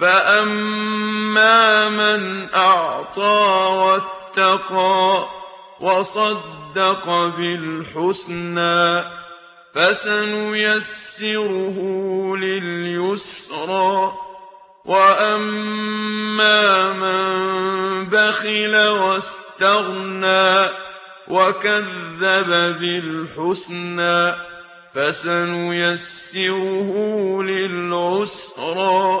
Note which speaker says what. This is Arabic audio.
Speaker 1: فَأَمَّا مَنْ أَعْطَىٰ وَاتَّقَىٰ وَصَدَّقَ بِالْحُسْنَىٰ فَسَنُيَسِّرُهُ لِلْيُسْرَىٰ وَأَمَّا مَن بَخِلَ وَاسْتَغْنَىٰ وَكَذَّبَ بِالْحُسْنَىٰ فَسَنُيَسِّرُهُ لِلْعُسْرَىٰ